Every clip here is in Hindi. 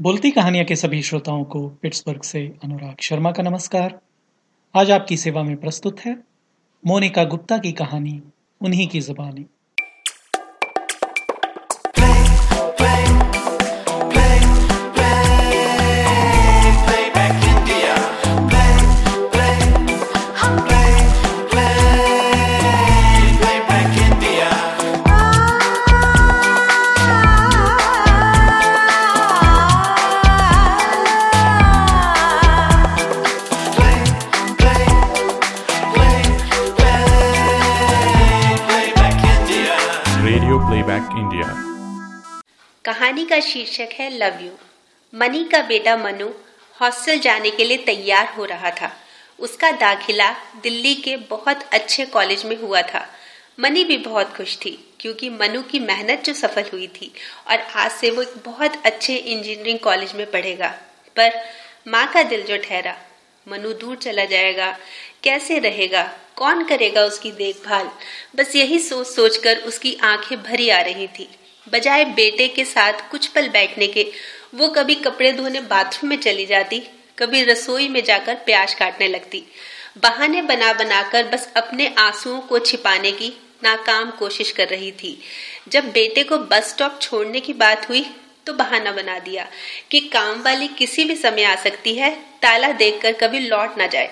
बोलती कहानियाँ के सभी श्रोताओं को पिट्सबर्ग से अनुराग शर्मा का नमस्कार। आज आपकी सेवा में प्रस्तुत है मोनिका गुप्ता की कहानी, उन्हीं की जुबानी। प्लेबैक इंडिया कहानी का शीर्षक है लव यू मनी का बेटा मनु हॉस्टल जाने के लिए तैयार हो रहा था। उसका दाखिला दिल्ली के बहुत अच्छे कॉलेज में हुआ था। मनी भी बहुत खुश थी, क्योंकि मनु की मेहनत जो सफल हुई थी और आज से वो एक बहुत अच्छे इंजीनियरिंग कॉलेज में पढ़ेगा। पर माँ का दिल जो ठहरा मनु दूर चला जाएगा। कैसे रहेगा? कौन करेगा उसकी देखभाल? बस यही सोच सोचकर उसकी आँखें भरी आ रही थी। बजाय बेटे के साथ कुछ पल बैठने के, वो कभी कपड़े धोने बाथरूम में चली जाती, कभी रसोई में जाकर प्याज काटने लगती। बहाने बना बनाकर बस अपने आंसुओं को छिपाने की नाकाम कोशिश कर रही थी। जब बेटे को बस स्टॉप छोड़ने की बात हुई तो बहाना बना दिया कि काम वाली किसी भी समय आ सकती है, ताला देखकर कभी लौट ना जाए।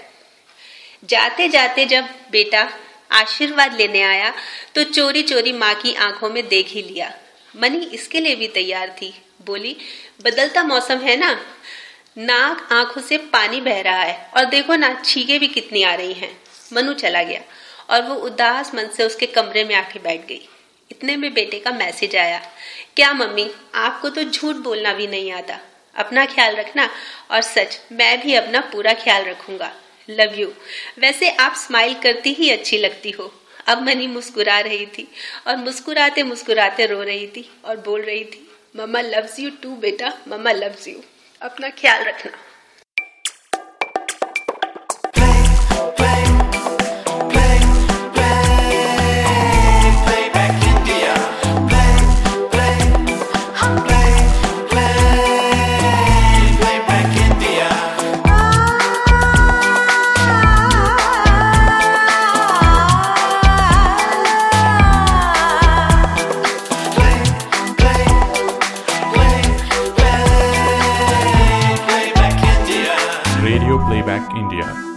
जाते जाते जब बेटा आशीर्वाद लेने आया तो चोरी चोरी माँ की आँखों में देख ही लिया। मनी इसके लिए भी तैयार थी। बोली, बदलता मौसम है ना? नाक आँखों से पानी बह रहा है और देखो ना, छीके भी कितनी आ रही हैं। मनु चला गया और वो उदास मन से उसके कमरे में आके बैठ गई। इतने में बेटे का मैसेज आया, क्या मम्मी, आपको तो झूठ बोलना भी नहीं आता। अपना ख्याल रखना और सच, मैं भी अपना पूरा ख्याल रखूँगा। लव यू वैसे आप स्माइल करती ही अच्छी लगती हो। अब मनी मुस्कुरा रही थी और मुस्कुराते मुस्कुराते रो रही थी और बोल रही थी, मम्मा लव्स यू टू बेटा। मम्मा लव्स यू अपना ख्याल रखना। back India.